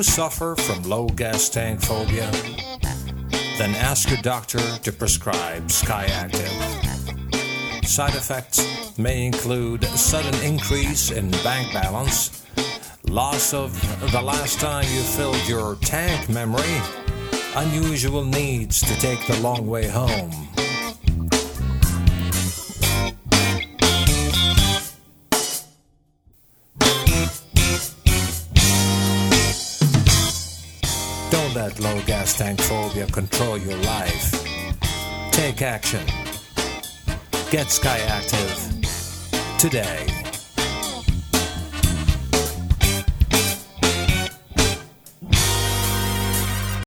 suffer from low gas tank phobia? Then ask your doctor to prescribe Skyactiv. Side effects may include sudden increase in bank balance, loss of the last time you filled your tank memory, unusual needs to take the long way home. Don't let low gas tank phobia control your life. Take action. Get Skyactiv today.